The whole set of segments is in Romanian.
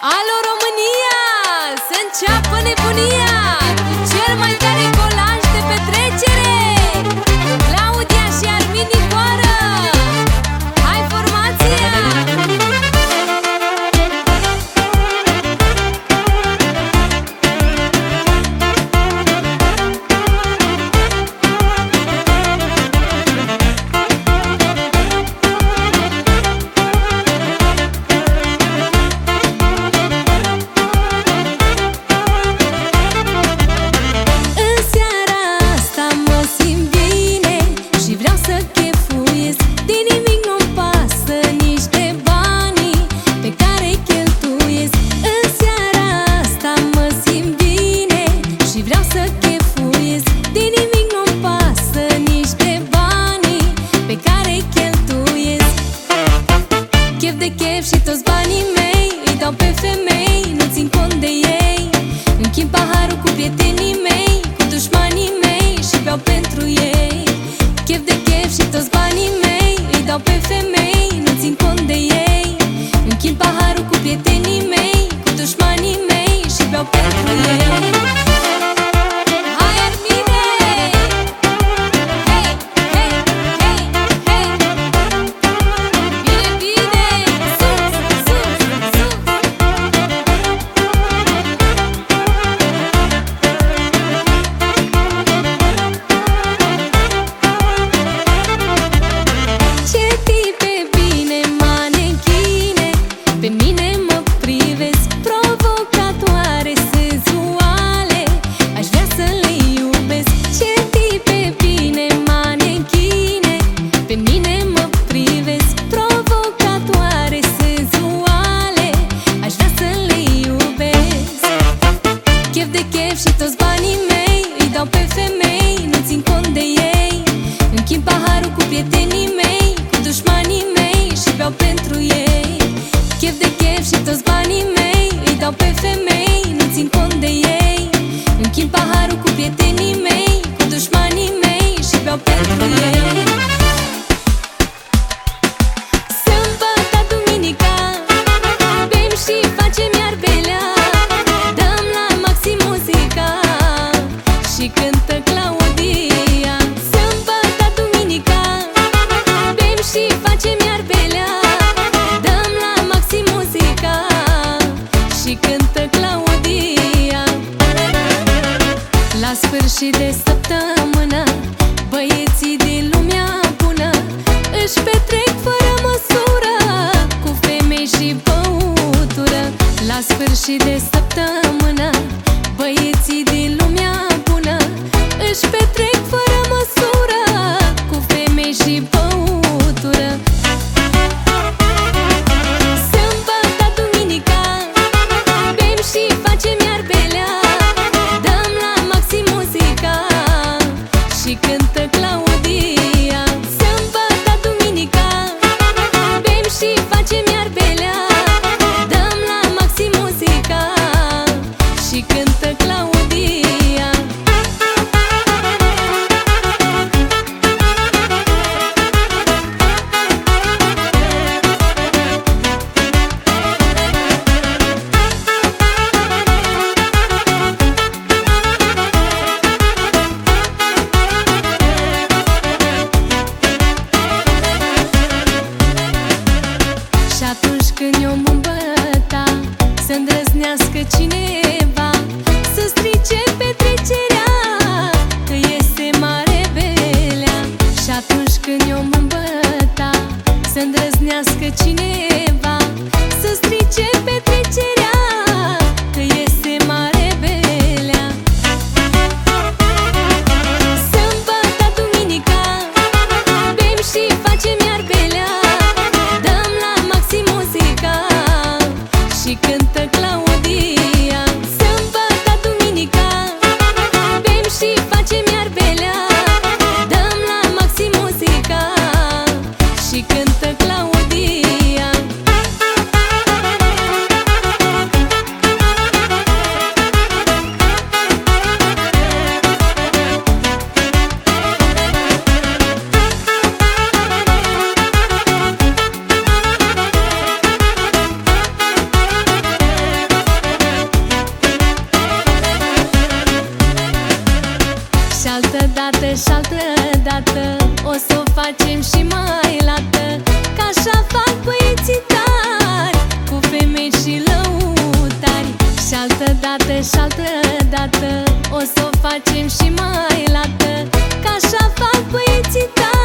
Alo România! Să înceapă nebunia! Cel mai tare is. Didn't even know. she did. peçine dată și șaltă dată O să o facem și mai lată. Ca așa fac băieții tari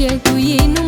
cheltuim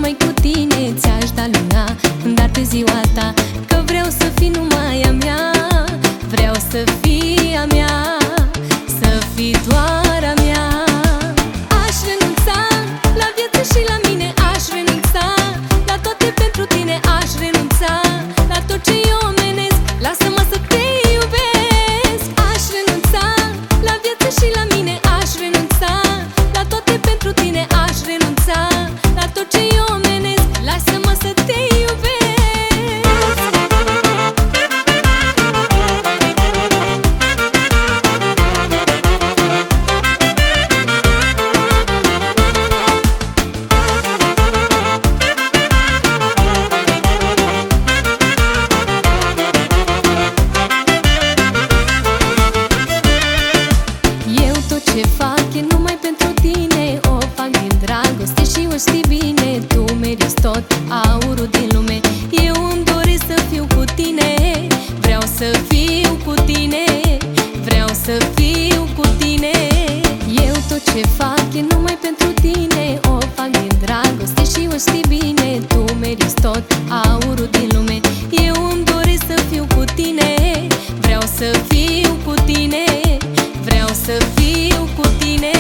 nu știi bine Tu meriți tot aurul din lume. Eu îmi doresc să fiu cu tine Vreau să fiu cu tine Vreau să fiu cu tine. Eu tot ce fac e numai pentru tine O fac din dragoste și o știi bine Tu meriți tot aurul din lume. Eu îmi doresc să fiu cu tine Vreau să fiu cu tine Vreau să fiu cu tine.